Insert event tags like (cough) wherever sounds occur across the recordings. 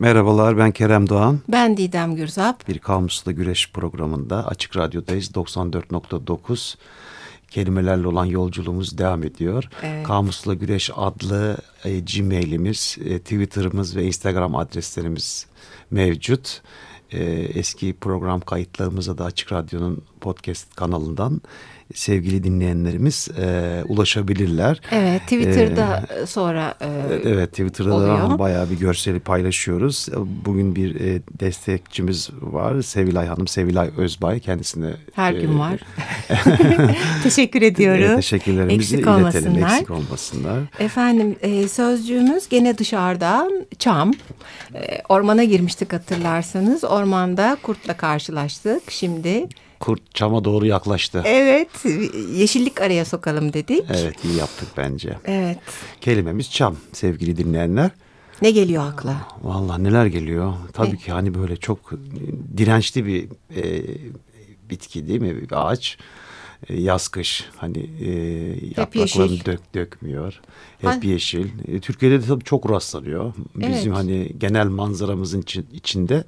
Merhabalar ben Kerem Doğan. Ben Didem Gürzap. Bir Kamusla Güreş programında Açık Radyo'dayız 94.9 kelimelerle olan yolculuğumuz devam ediyor. Evet. Kamusla Güreş adlı e, Gmail'imiz, e, Twitter'ımız ve Instagram adreslerimiz mevcut. E, eski program kayıtlarımıza da Açık Radyo'nun podcast kanalından sevgili dinleyenlerimiz e, ulaşabilirler. Evet Twitter'da ee, sonra e, Evet Twitter'da oluyor. bayağı bir görseli paylaşıyoruz. Bugün bir e, destekçimiz var Sevilay Hanım, Sevilay Özbay kendisine. Her e, gün var. (laughs) (laughs) Teşekkür ediyorum. E, teşekkürlerimizi Eksik iletelim olmasınlar. eksik olmasınlar. Efendim e, sözcüğümüz gene dışarıdan çam. E, ormana girmiştik hatırlarsanız. Ormanda kurtla karşılaştık. Şimdi kurt çama doğru yaklaştı. Evet, yeşillik araya sokalım dedik. Evet, iyi yaptık bence. Evet. Kelimemiz çam sevgili dinleyenler. Ne geliyor akla? Vallahi neler geliyor? Tabii ne? ki hani böyle çok dirençli bir e, bitki değil mi? Bir ağaç. E, yaz kış hani e, yapraklarını dök, dökmüyor. Hep ha. yeşil. E, Türkiye'de de tabii çok rastlanıyor. Bizim evet. hani genel manzaramızın için, içinde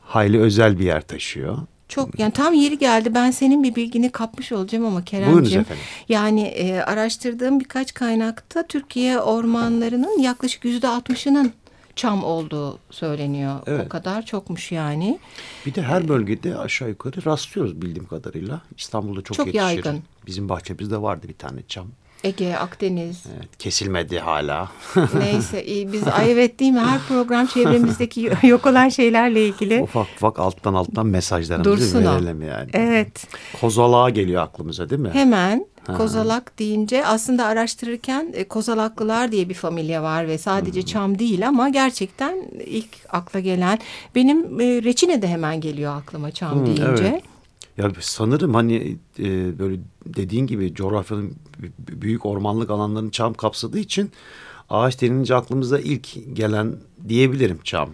hayli özel bir yer taşıyor. Çok yani tam yeri geldi. Ben senin bir bilgini kapmış olacağım ama Keremciğim. Yani e, araştırdığım birkaç kaynakta Türkiye ormanlarının yaklaşık yüzde altmışının çam olduğu söyleniyor. Evet. O kadar çokmuş yani. Bir de her bölgede aşağı yukarı rastlıyoruz bildiğim kadarıyla. İstanbul'da çok, çok yetişir. yaygın. Bizim bahçemizde vardı bir tane çam. Ege, Akdeniz. Evet, kesilmedi hala. (laughs) Neyse iyi. Biz ay evet değil mi? Her program çevremizdeki (laughs) yok olan şeylerle ilgili. Ufak ufak alttan alttan mesajlarımızı Dursun verelim o. yani. Evet. Kozalağa geliyor aklımıza değil mi? Hemen. Ha. Kozalak deyince aslında araştırırken e, kozalaklılar diye bir familya var ve sadece hmm. çam değil ama gerçekten ilk akla gelen benim e, reçine de hemen geliyor aklıma çam hmm, deyince. Evet. Ya sanırım hani e, böyle dediğin gibi coğrafyanın büyük ormanlık alanlarını çam kapsadığı için ağaç denilince aklımıza ilk gelen diyebilirim çam.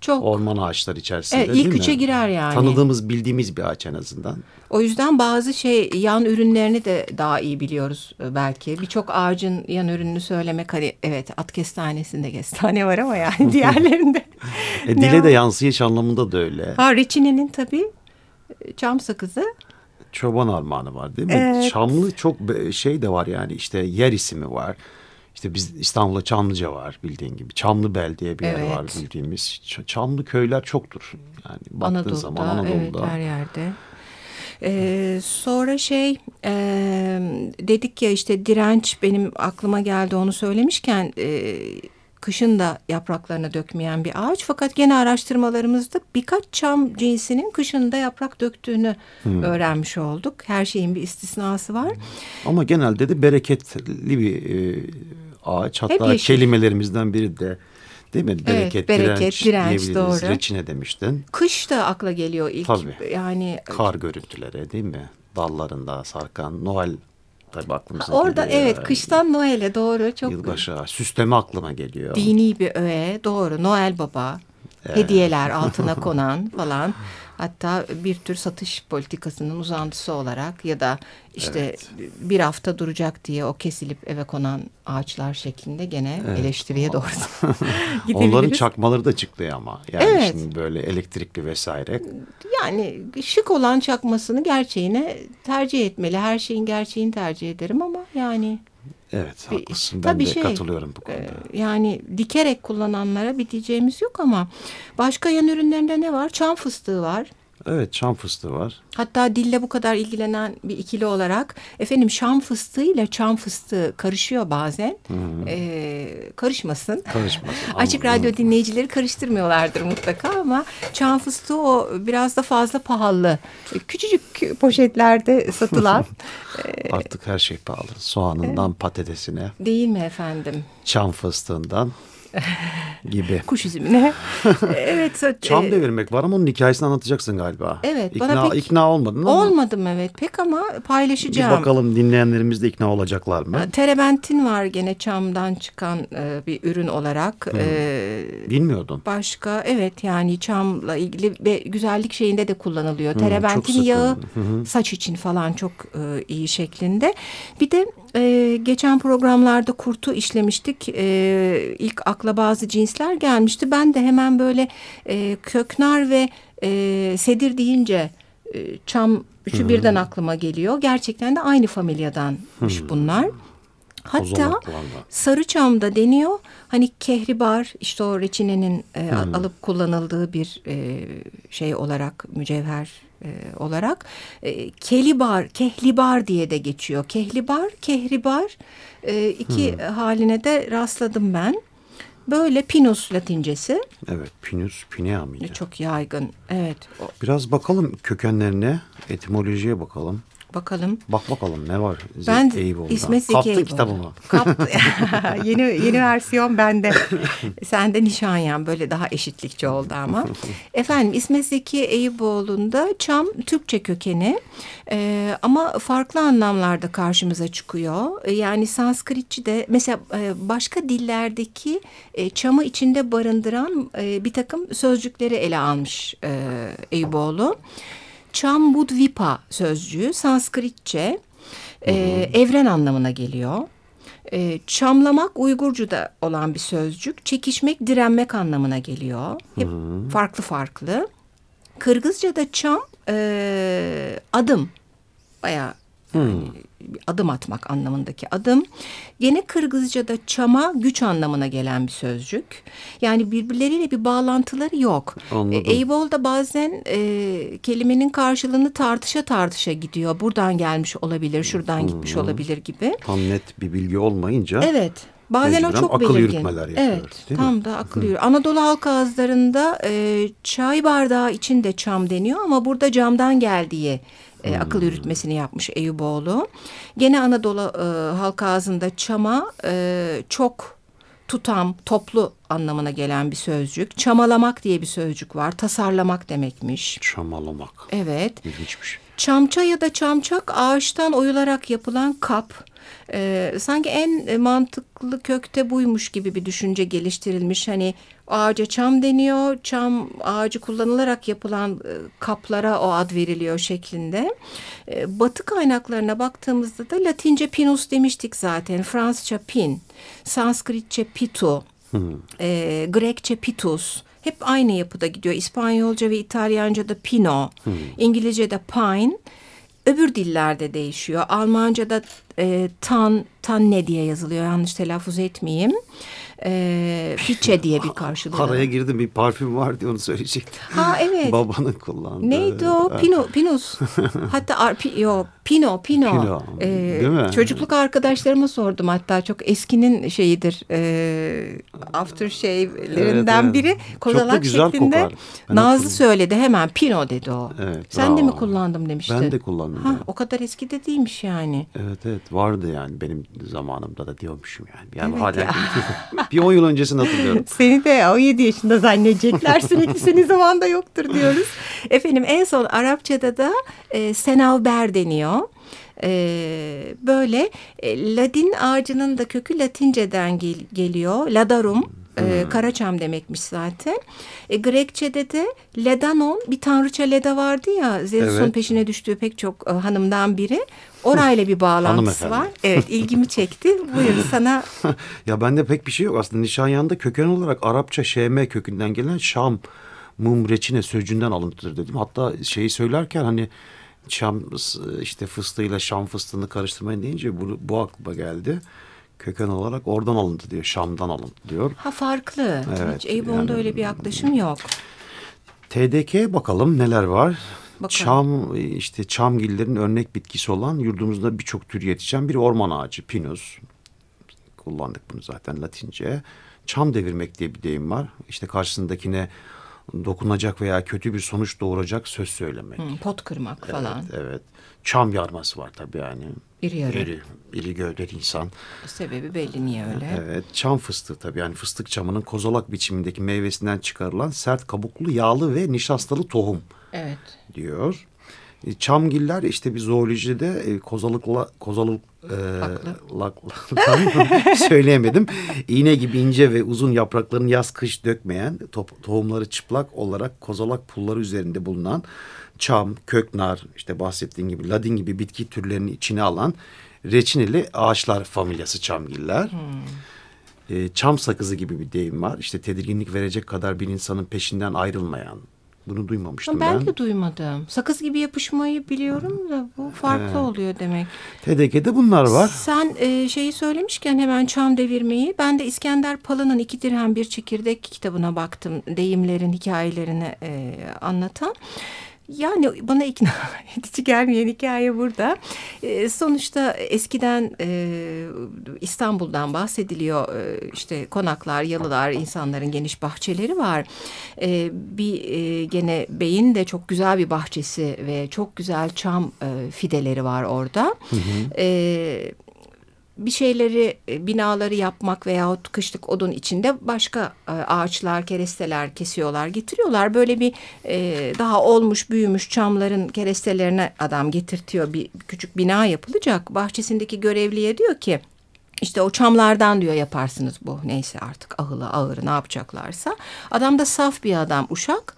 Çok. Orman ağaçları içerisinde evet, ilk üçe girer yani. Tanıdığımız, bildiğimiz bir ağaç en azından. O yüzden bazı şey yan ürünlerini de daha iyi biliyoruz e, belki. Birçok ağacın yan ürününü söylemek hani evet at kestanesinde kestane var ama yani (laughs) diğerlerinde. e, dile de yansıyış anlamında da öyle. Ha reçinenin tabii çam sakızı. Çoban armağanı var değil mi? Evet. Çamlı çok şey de var yani işte yer ismi var. İşte biz İstanbul'da Çamlıca var bildiğin gibi. Çamlıbel diye bir evet. yer var bildiğimiz. Çamlı köyler çoktur. Yani baktığın Anadolu'da, zaman Anadolu'da. Evet her yerde. Ee, sonra şey e, dedik ya işte direnç benim aklıma geldi onu söylemişken e, kışın da yapraklarını dökmeyen bir ağaç. Fakat gene araştırmalarımızda birkaç çam cinsinin kışın da yaprak döktüğünü hmm. öğrenmiş olduk. Her şeyin bir istisnası var. Ama genelde de bereketli bir e, ağaç. Hatta kelimelerimizden biri de Değil mi? Bereket, evet, bereket direnç, direnç doğru. Reçine demiştin. Kış da akla geliyor ilk. Tabii. Yani kar görüntüleri değil mi? Dallarında sarkan Noel tabii aklımıza Orada geliyor. evet kıştan Noel'e doğru çok. Yılbaşı süsleme aklıma geliyor. Dini bir öğe doğru Noel Baba. Evet. Hediyeler altına konan falan. Hatta bir tür satış politikasının uzantısı olarak ya da işte evet. bir hafta duracak diye o kesilip eve konan ağaçlar şeklinde gene evet. eleştiriye doğru (laughs) Onların çakmaları da çıktı ama. Yani evet. şimdi böyle elektrikli vesaire. Yani şık olan çakmasını gerçeğine tercih etmeli. Her şeyin gerçeğini tercih ederim ama yani Evet haklısın. Ben Tabii de şey, katılıyorum bu konuda. E, yani dikerek kullananlara bir diyeceğimiz yok ama başka yan ürünlerinde ne var? Çam fıstığı var. Evet çam fıstığı var. Hatta dille bu kadar ilgilenen bir ikili olarak efendim şam fıstığı ile çam fıstığı karışıyor bazen. Ee, karışmasın. Karışmasın. (laughs) Açık radyo dinleyicileri karıştırmıyorlardır mutlaka ama çam fıstığı o biraz da fazla pahalı. Küçücük poşetlerde satılan. (laughs) Artık her şey pahalı. Soğanından evet. patatesine. Değil mi efendim? Çam fıstığından (laughs) gibi. Kuş üzümüne. evet. Çam e, devirmek var ama onun hikayesini anlatacaksın galiba. Evet. İkna, bana pek, ikna olmadın ama. Olmadım evet pek ama paylaşacağım. Bir bakalım dinleyenlerimiz de ikna olacaklar mı? Terebentin var gene çamdan çıkan e, bir ürün olarak. Hmm. E, Bilmiyordum. Başka evet yani çamla ilgili ve güzellik şeyinde de kullanılıyor. Hmm, Terebentin yağı hmm. saç için falan çok e, iyi şeklinde. Bir de e, geçen programlarda kurtu işlemiştik. E, ilk akla bazı cinsler gelmişti. Ben de hemen böyle e, köknar ve e, sedir deyince e, çam üçü hmm. birden aklıma geliyor. Gerçekten de aynı familyadanmış hmm. bunlar. Hatta sarı çamda deniyor. Hani kehribar işte o reçinenin e, hmm. alıp kullanıldığı bir e, şey olarak mücevher e, olarak e, kelibar, kehlibar diye de geçiyor. Kehlibar, kehribar e, iki hmm. haline de rastladım ben. Böyle pinus latincesi. Evet pinus pinea mıydı? Çok yaygın evet. Biraz bakalım kökenlerine etimolojiye bakalım. Bakalım. Bak bakalım ne var ben İsmet Zeki Kaptı kitabımı. Kaptı. (laughs) (laughs) yeni, yeni versiyon bende. (laughs) Sen de Nişanyan böyle daha eşitlikçi oldu ama. Efendim İsmet Zeki Eyüboğlu'nda çam Türkçe kökeni ee, ama farklı anlamlarda karşımıza çıkıyor. Yani Sanskritçi de mesela e, başka dillerdeki e, çamı içinde barındıran e, bir takım sözcükleri ele almış e, Eyüboğlu. Chambudvipa sözcüğü Sanskritçe e, evren anlamına geliyor. E, çamlamak Uygurcu'da olan bir sözcük. Çekişmek, direnmek anlamına geliyor. Hep Hı-hı. farklı farklı. Kırgızca'da çam e, adım. Bayağı yani bir adım atmak anlamındaki adım. Gene Kırgızca'da çama güç anlamına gelen bir sözcük. Yani birbirleriyle bir bağlantıları yok. Anladım. E, Eyvol da bazen e, kelimenin karşılığını tartışa tartışa gidiyor. Buradan gelmiş olabilir, şuradan hmm. gitmiş olabilir gibi. Tam net bir bilgi olmayınca. Evet. Bazen o çok akıl belirgin. yürütmeler yapıyoruz. Evet, tam da akıl yürütme. Anadolu halk ağızlarında e, çay bardağı için de çam deniyor ama burada camdan geldiği e, akıl yürütmesini yapmış Eyüboğlu. Gene Anadolu e, halk ağzında çama e, çok tutam, toplu anlamına gelen bir sözcük. Çamalamak diye bir sözcük var. Tasarlamak demekmiş. Çamalamak. Evet. İlginçmiş. Çamça ya da çamçak ağaçtan oyularak yapılan kap e, sanki en mantıklı kökte buymuş gibi bir düşünce geliştirilmiş. Hani ağaca çam deniyor, çam ağacı kullanılarak yapılan e, kaplara o ad veriliyor şeklinde. E, batı kaynaklarına baktığımızda da Latince pinus demiştik zaten, Fransızca pin, Sanskritçe pitu, e, Grekçe pitus hep aynı yapıda gidiyor. İspanyolca ve İtalyanca da pino, hmm. İngilizce pine. Öbür dillerde değişiyor. Almanca'da e, tan, tan ne diye yazılıyor yanlış telaffuz etmeyeyim e, Fiçe diye bir karşılığı. Araya girdim bir parfüm var diye onu söyleyecektim. Ha evet. Babanın kullandığı. Neydi o? Pino, Pinus. (laughs) hatta ar, pi, yo, Pino, Pino. Pino. Ee, Değil mi? Çocukluk arkadaşlarıma sordum hatta çok eskinin şeyidir. E, aftershave'lerinden evet, evet. biri. Kozalak şeklinde. Nazlı söyledi hemen Pino dedi o. Evet, Sen bravo. de mi kullandım demişti. Ben de kullandım. Ha, o kadar eski de değilmiş yani. Evet evet vardı yani benim zamanımda da diyormuşum yani. Yani evet hala (laughs) Bir 10 yıl öncesini hatırlıyorum. (laughs) Seni de 17 yaşında zannedecekler. Sürekli senin zamanda yoktur diyoruz. Efendim en son Arapçada da e, senavber deniyor. Ee, böyle e, Ladin ağacının da kökü Latinceden gel geliyor. Ladarum e, Karaçam demekmiş zaten. E, Grekçe'de de Ledanon bir tanrıça Leda vardı ya Zeus'un evet. peşine düştüğü pek çok e, hanımdan biri. Orayla bir (laughs) bağlantısı var. Evet ilgimi çekti. Buyur sana. (laughs) ya bende pek bir şey yok aslında. Nişanyan'da köken olarak Arapça şm kökünden gelen Şam, mum, reçine sözcüğünden alıntıdır dedim. Hatta şeyi söylerken hani Şam işte fıstığıyla Şam fıstığını karıştırmayın deyince bu, bu aklıma geldi köken olarak oradan alıntı diyor. Şam'dan alıntı diyor. Ha farklı. Evet, Hiç Eyüboğlu'nda yani, öyle bir yaklaşım yok. TDK bakalım neler var. Bakalım. Çam işte çamgillerin örnek bitkisi olan yurdumuzda birçok tür yetişen bir orman ağacı pinus. Kullandık bunu zaten Latince. Çam devirmek diye bir deyim var. İşte karşısındakine dokunacak veya kötü bir sonuç doğuracak söz söylemek. Hmm, pot kırmak evet, falan. Evet. Çam yarması var tabii yani. İri yarı. İri, iri gövdeli insan. Sebebi belli niye öyle? Evet. Çam fıstığı tabii yani fıstık çamının kozolak biçimindeki meyvesinden çıkarılan sert kabuklu yağlı ve nişastalı tohum. Evet. Diyor. E, çamgiller işte bir zoolojide e, kozalıkla kozalık e, (laughs) söyleyemedim. İğne gibi ince ve uzun yaprakların yaz kış dökmeyen to tohumları çıplak olarak kozalak pulları üzerinde bulunan çam, köknar, işte bahsettiğim gibi ladin gibi bitki türlerini içine alan reçineli ağaçlar familyası çamgiller. Hmm. e, çam sakızı gibi bir deyim var. İşte tedirginlik verecek kadar bir insanın peşinden ayrılmayan. Bunu duymamıştım ben. Ben de duymadım. Sakız gibi yapışmayı biliyorum da bu farklı evet. oluyor demek. TDK'de bunlar var. Sen e, şeyi söylemişken hemen çam devirmeyi. Ben de İskender Pala'nın iki dirhem bir çekirdek kitabına baktım. Deyimlerin hikayelerini e, anlatan. Yani bana ikna (laughs) edici gelmeyen hikaye burada. E, sonuçta eskiden e, İstanbul'dan bahsediliyor. E, işte konaklar, yalılar, insanların geniş bahçeleri var. E, bir e, gene beyin de çok güzel bir bahçesi ve çok güzel çam e, fideleri var orada. Hı hı. E, bir şeyleri e, binaları yapmak veyahut kışlık odun içinde başka e, ağaçlar, keresteler kesiyorlar, getiriyorlar. Böyle bir e, daha olmuş, büyümüş çamların kerestelerine adam getirtiyor. Bir küçük bina yapılacak. Bahçesindeki görevliye diyor ki işte o çamlardan diyor yaparsınız bu neyse artık ahılı ağırı ne yapacaklarsa. Adam da saf bir adam uşak.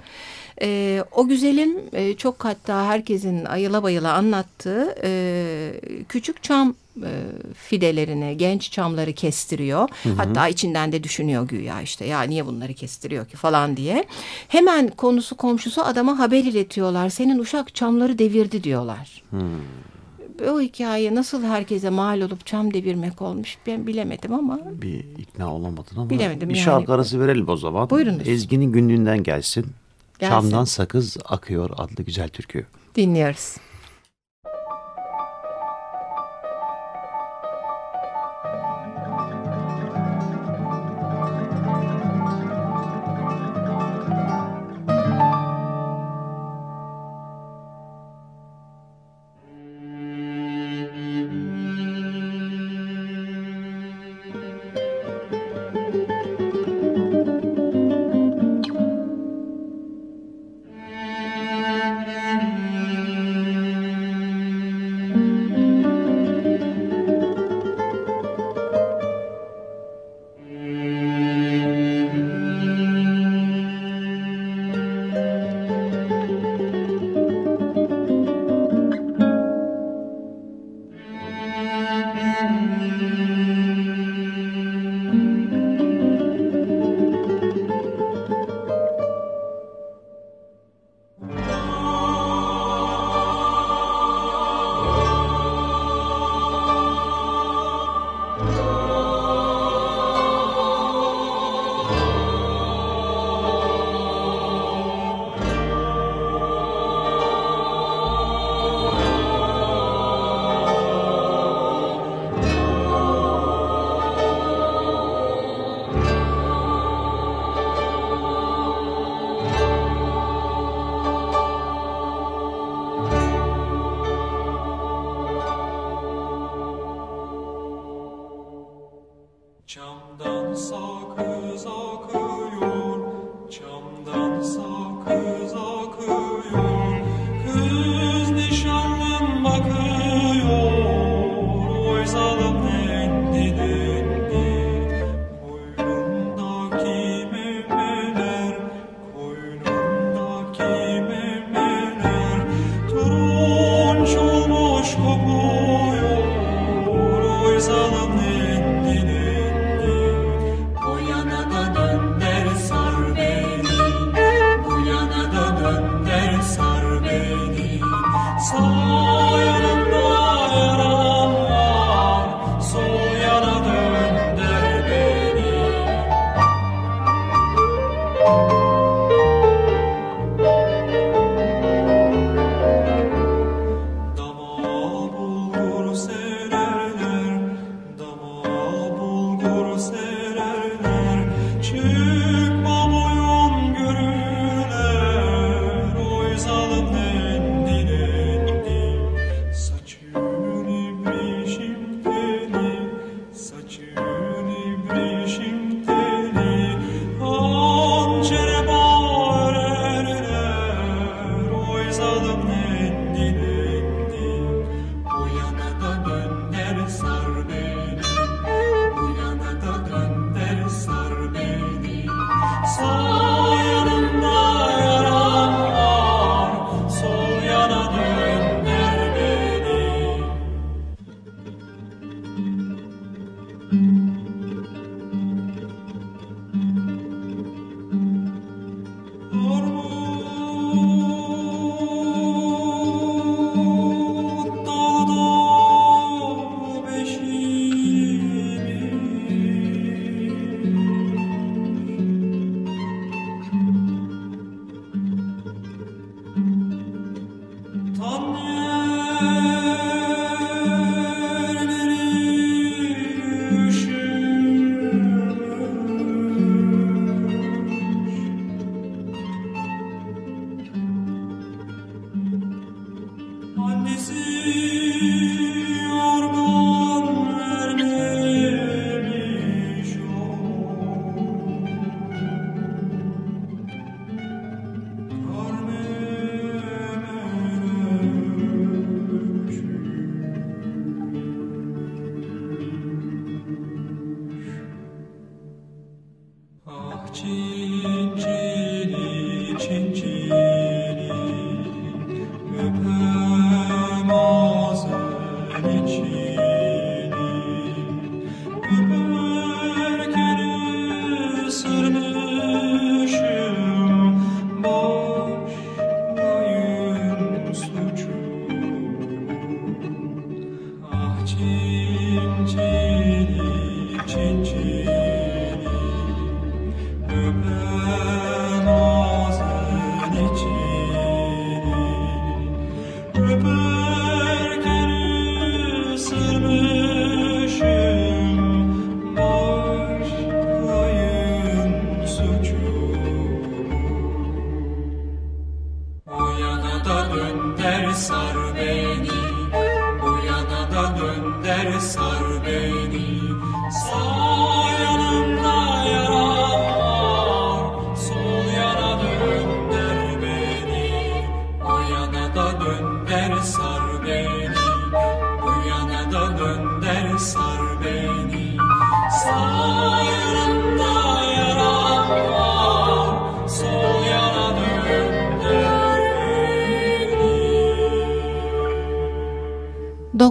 E, o güzelin e, çok hatta herkesin ayıla bayıla anlattığı e, küçük çam e, fidelerini, genç çamları kestiriyor. Hı hı. Hatta içinden de düşünüyor güya işte ya niye bunları kestiriyor ki falan diye. Hemen konusu komşusu adama haber iletiyorlar. Senin uşak çamları devirdi diyorlar. Hı. O hikaye nasıl herkese mal olup çam devirmek olmuş ben bilemedim ama. Bir ikna olamadın ama. Bilemedim bir yani. şarkı arası verelim o zaman. Buyurunuz. Ezgi'nin günlüğünden gelsin. Gelsin. Çamdan sakız akıyor adlı güzel türkü. Dinliyoruz.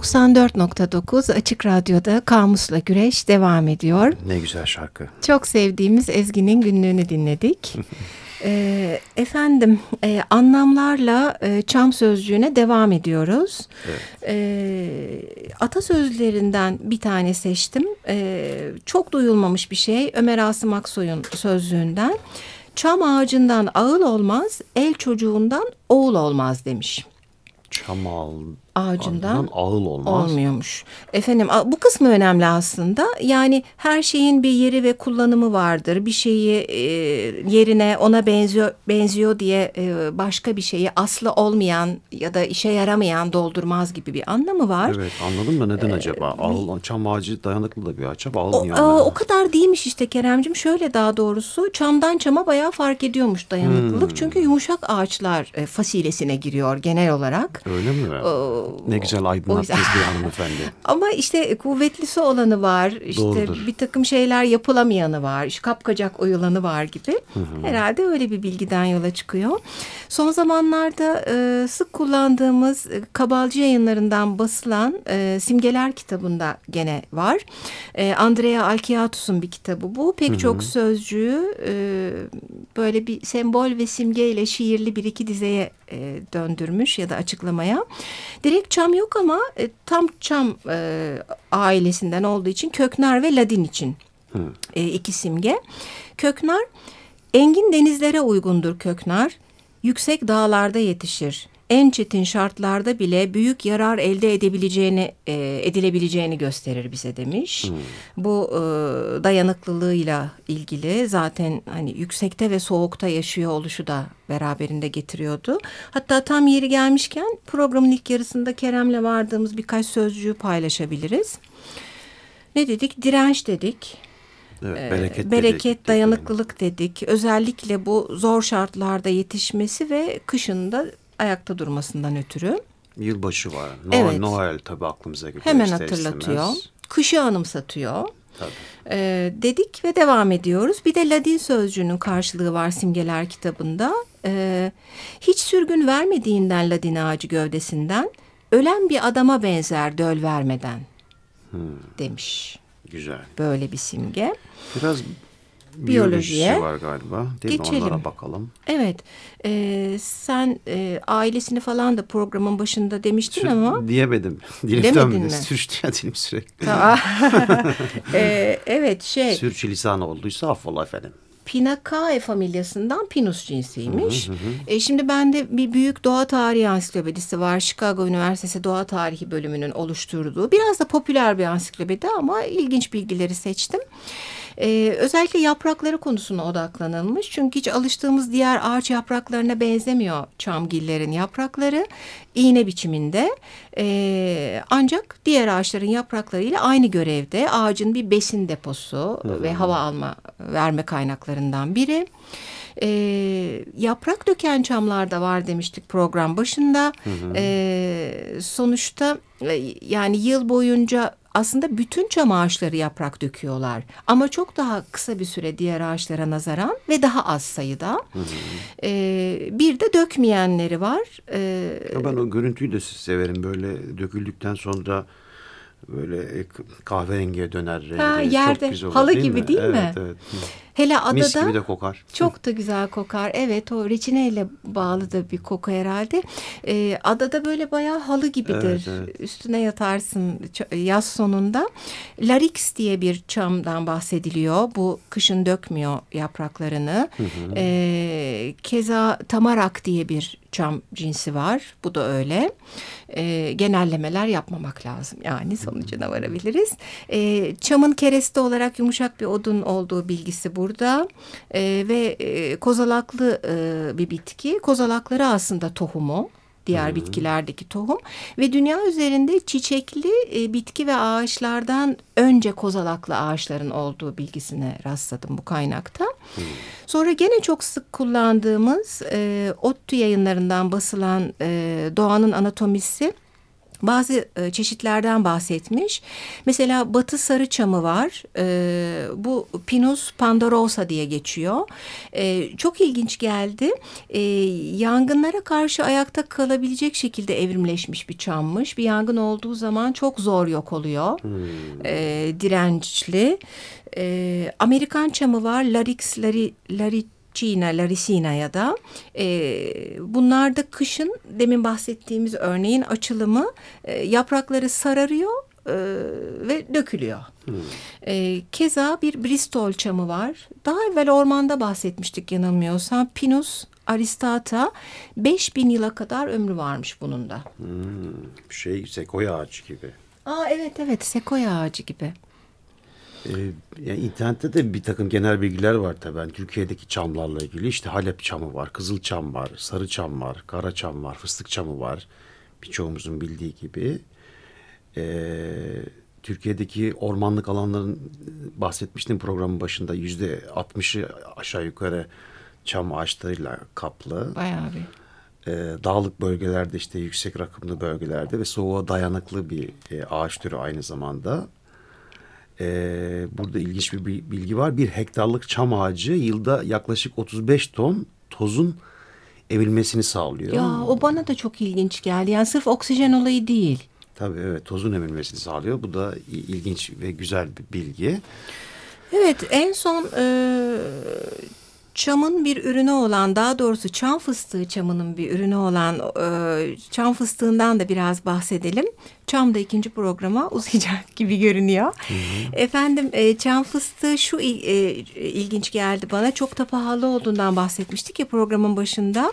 94.9 Açık Radyo'da Kamus'la Güreş devam ediyor. Ne güzel şarkı. Çok sevdiğimiz Ezgi'nin günlüğünü dinledik. (laughs) e, efendim e, anlamlarla e, çam sözcüğüne devam ediyoruz. Evet. E, atasözlerinden bir tane seçtim. E, çok duyulmamış bir şey Ömer Asım Aksoy'un sözlüğünden. Çam ağacından ağıl olmaz, el çocuğundan oğul olmaz demiş. Çam ağıl ağacından ağıl olmaz. olmuyormuş. Efendim bu kısmı önemli aslında. Yani her şeyin bir yeri ve kullanımı vardır. Bir şeyi e, yerine ona benziyor benziyor diye e, başka bir şeyi aslı olmayan ya da işe yaramayan doldurmaz gibi bir anlamı var. Evet anladım da neden ee, acaba? Ağıl, çam ağacı dayanıklı da bir ağaç. Ağıl o, a, o kadar değilmiş işte Keremcim. Şöyle daha doğrusu çamdan çama bayağı fark ediyormuş dayanıklılık. Hmm. Çünkü yumuşak ağaçlar e, fasilesine giriyor genel olarak. Öyle mi? O, ne güzel aydınlattınız bir hanımefendi. (laughs) Ama işte kuvvetlisi olanı var. İşte Doğrudur. bir takım şeyler yapılamayanı var. İşte kapkacak oyulanı var gibi. Hı hı. Herhalde öyle bir bilgiden yola çıkıyor. Son zamanlarda e, sık kullandığımız e, Kabalcı yayınlarından basılan e, Simgeler kitabında gene var. E, Andrea Alkiatus'un bir kitabı bu. Pek hı hı. çok sözcüğü e, böyle bir sembol ve simgeyle şiirli bir iki dizeye e, döndürmüş ya da açıklamaya. Direkt çam yok ama e, tam çam e, ailesinden olduğu için köknar ve ladin için e, iki simge. Köknar engin denizlere uygundur köknar. Yüksek dağlarda yetişir en çetin şartlarda bile büyük yarar elde edebileceğini e, edilebileceğini gösterir bize demiş. Hmm. Bu e, dayanıklılığıyla ilgili zaten hani yüksekte ve soğukta yaşıyor oluşu da beraberinde getiriyordu. Hatta tam yeri gelmişken programın ilk yarısında Kerem'le vardığımız birkaç sözcüğü paylaşabiliriz. Ne dedik? Direnç dedik. Evet, bereket, bereket dedik, dayanıklılık dedik. Özellikle bu zor şartlarda yetişmesi ve kışında ayakta durmasından ötürü. Yılbaşı var. Noel, evet. Noel tabii aklımıza geliyor. Hemen hatırlatıyor. Istemez. Kışı anımsatıyor. Tabii. Ee, dedik ve devam ediyoruz. Bir de Ladin sözcüğünün karşılığı var simgeler kitabında. Ee, hiç sürgün vermediğinden Ladin ağacı gövdesinden ölen bir adama benzer döl vermeden hmm. demiş. Güzel. Böyle bir simge. Biraz biyolojiye var galiba. Değil Geçelim. Mi? Onlara bakalım. Evet. E, sen e, ailesini falan da programın başında demiştin Sür, ama. Diyemedim. (laughs) Dilim Demedin mi? Sürçtü ya dilim sürekli. (laughs) (laughs) e, evet şey. Sürçülisan olduysa affola efendim. Pinacae familyasından Pinus cinsiymiş. Hı hı hı. E, şimdi bende bir büyük doğa tarihi ansiklopedisi var. Chicago Üniversitesi Doğa Tarihi bölümünün oluşturduğu. Biraz da popüler bir ansiklopedi ama ilginç bilgileri seçtim. Ee, özellikle yaprakları konusuna odaklanılmış. Çünkü hiç alıştığımız diğer ağaç yapraklarına benzemiyor çamgillerin yaprakları. iğne biçiminde. Ee, ancak diğer ağaçların yapraklarıyla aynı görevde. Ağacın bir besin deposu hı ve hava alma verme kaynaklarından biri. E, yaprak döken çamlar da var demiştik program başında. Hı hı. E, sonuçta e, yani yıl boyunca aslında bütün çam ağaçları yaprak döküyorlar. Ama çok daha kısa bir süre diğer ağaçlara nazaran ve daha az sayıda. Hı hı. Ee, bir de dökmeyenleri var. Ee, ben o görüntüyü de severim. Böyle döküldükten sonra böyle kahverengiye döner rengi. Ha, yerde Çok güzel olur, halı değil gibi mi? değil evet, mi? Evet. Hele adada Mis gibi de kokar. Çok da güzel kokar. Evet o reçineyle bağlı da bir koku herhalde. Ee, adada böyle bayağı halı gibidir. Evet, evet. Üstüne yatarsın yaz sonunda. Larix diye bir çamdan bahsediliyor. Bu kışın dökmüyor yapraklarını. Hı hı. Ee, keza tamarak diye bir çam cinsi var. Bu da öyle. E, genellemeler yapmamak lazım. Yani sonucuna varabiliriz. E, çamın kereste olarak yumuşak bir odun olduğu bilgisi burada. E, ve e, kozalaklı e, bir bitki. Kozalakları aslında tohumu diğer hmm. bitkilerdeki tohum ve dünya üzerinde çiçekli e, bitki ve ağaçlardan önce kozalaklı ağaçların olduğu bilgisine rastladım bu kaynakta. Hmm. Sonra gene çok sık kullandığımız e, ODTÜ yayınlarından basılan e, Doğanın Anatomisi bazı e, çeşitlerden bahsetmiş. Mesela batı sarı çamı var. E, bu Pinus pandorosa diye geçiyor. E, çok ilginç geldi. E, yangınlara karşı ayakta kalabilecek şekilde evrimleşmiş bir çammış. Bir yangın olduğu zaman çok zor yok oluyor. Hmm. E, dirençli. E, Amerikan çamı var. Larix lari, lari Cina, Laricina ya da e, bunlar da kışın demin bahsettiğimiz örneğin açılımı e, yaprakları sararıyor e, ve dökülüyor. Hmm. E, keza bir Bristol çamı var. Daha evvel ormanda bahsetmiştik yanılmıyorsam. Pinus aristata 5000 yıla kadar ömrü varmış bunun da. Hmm, şey sekoya ağacı gibi. Aa evet evet sekoya ağacı gibi. Ee, yani internette de bir takım genel bilgiler var tabii. Yani Türkiye'deki çamlarla ilgili işte Halep çamı var, Kızıl çam var, Sarı çam var, Kara çam var, Fıstık çamı var. Birçoğumuzun bildiği gibi. Ee, Türkiye'deki ormanlık alanların bahsetmiştim programın başında yüzde 60'ı aşağı yukarı çam ağaçlarıyla kaplı. Bayağı bir. Ee, dağlık bölgelerde işte yüksek rakımlı bölgelerde ve soğuğa dayanıklı bir e, ağaç türü aynı zamanda e, burada ilginç bir bilgi var. Bir hektarlık çam ağacı yılda yaklaşık 35 ton tozun emilmesini sağlıyor. Ya o bana da çok ilginç geldi. Yani sırf oksijen olayı değil. Tabii evet tozun emilmesini sağlıyor. Bu da ilginç ve güzel bir bilgi. Evet en son e, çamın bir ürünü olan daha doğrusu çam fıstığı çamının bir ürünü olan e, çam fıstığından da biraz bahsedelim. Çam da ikinci programa (laughs) uzayacak gibi görünüyor. Hı hı. Efendim e, çam fıstığı şu e, ilginç geldi bana. Çok da pahalı olduğundan bahsetmiştik ya programın başında.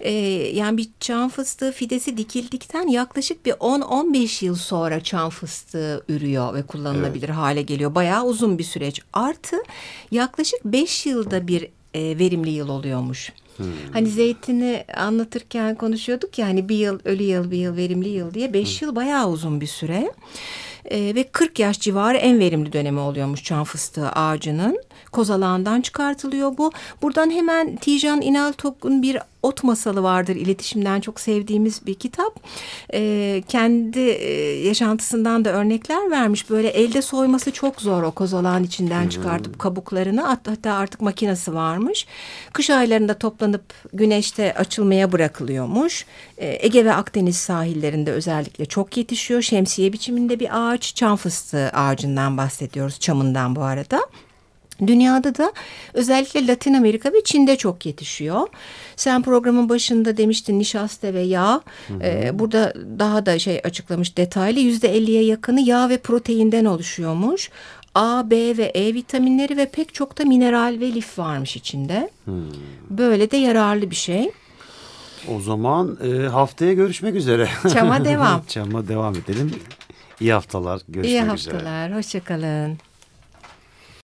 E, yani bir çam fıstığı fidesi dikildikten yaklaşık bir 10-15 yıl sonra çam fıstığı ürüyor ve kullanılabilir evet. hale geliyor. Bayağı uzun bir süreç. Artı yaklaşık 5 yılda bir e, verimli yıl oluyormuş. Hmm. Hani zeytini anlatırken konuşuyorduk ya hani bir yıl ölü yıl bir yıl verimli yıl diye beş hmm. yıl bayağı uzun bir süre. Ee, ve 40 yaş civarı en verimli dönemi oluyormuş çam fıstığı ağacının. Kozalağından çıkartılıyor bu. Buradan hemen Tijan İnaltok'un bir ot masalı vardır. İletişimden çok sevdiğimiz bir kitap. E, kendi e, yaşantısından da örnekler vermiş. Böyle elde soyması çok zor o kozalağın içinden çıkartıp kabuklarını. Hatta artık makinesi varmış. Kış aylarında toplanıp güneşte açılmaya bırakılıyormuş. E, Ege ve Akdeniz sahillerinde özellikle çok yetişiyor. Şemsiye biçiminde bir ağaç. Çam fıstığı ağacından bahsediyoruz. Çamından bu arada. Dünyada da özellikle Latin Amerika ve Çin'de çok yetişiyor. Sen programın başında demiştin nişasta ve yağ. Hı hı. Ee, burada daha da şey açıklamış detaylı. Yüzde elliye yakını yağ ve proteinden oluşuyormuş. A, B ve E vitaminleri ve pek çok da mineral ve lif varmış içinde. Hmm. Böyle de yararlı bir şey. O zaman e, haftaya görüşmek üzere. Çama devam. (laughs) Çama devam edelim. İyi haftalar. Görüşmek üzere. İyi haftalar. Üzere. Hoşçakalın.